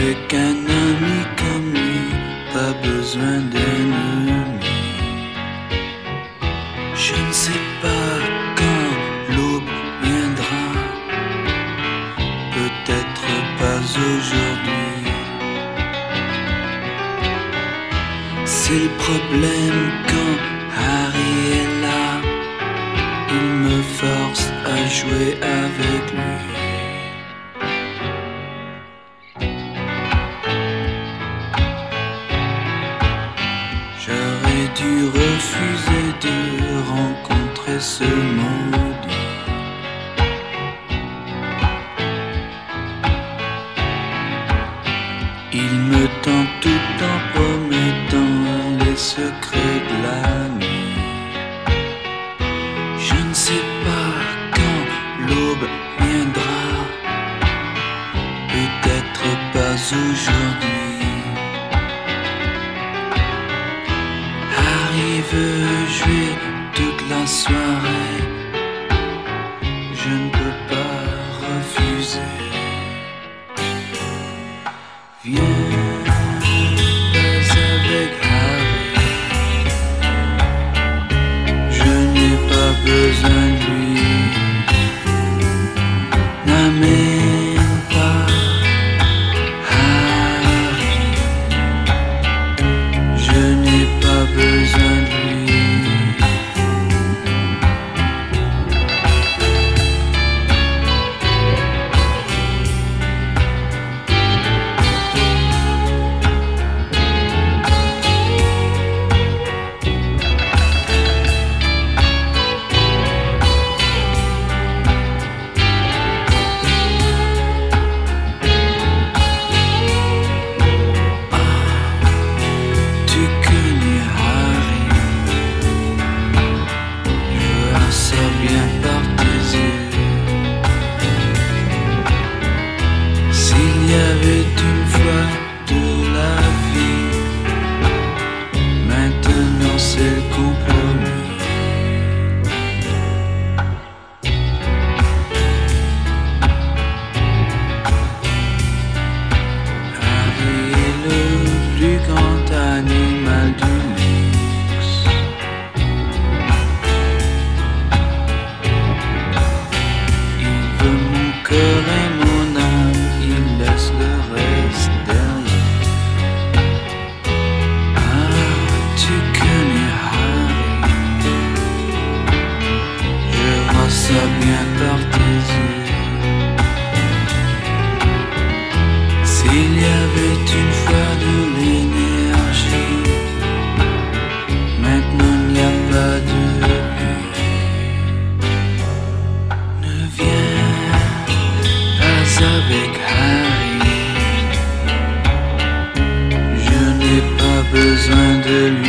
Avec un ami comme lui, pas besoin d'ennemis. Je ne sais pas quand l'aube viendra, peut-être pas aujourd'hui. C'est le problème quand Harry est là, il me force à jouer avec dû refuser de rencontrer ce maudit. Il me tente tout en promettant les secrets de la nuit. Je ne sais pas quand l'aube viendra, peut-être pas aujourd'hui. Je ne peux pas refuser. Viens avec Harry, je n'ai pas besoin de lui. N'amène S'il y S'il y avait une fois de l'énergie, maintenant il n'y a pas de. Ne viens pas avec Harry, je n'ai pas besoin de lui.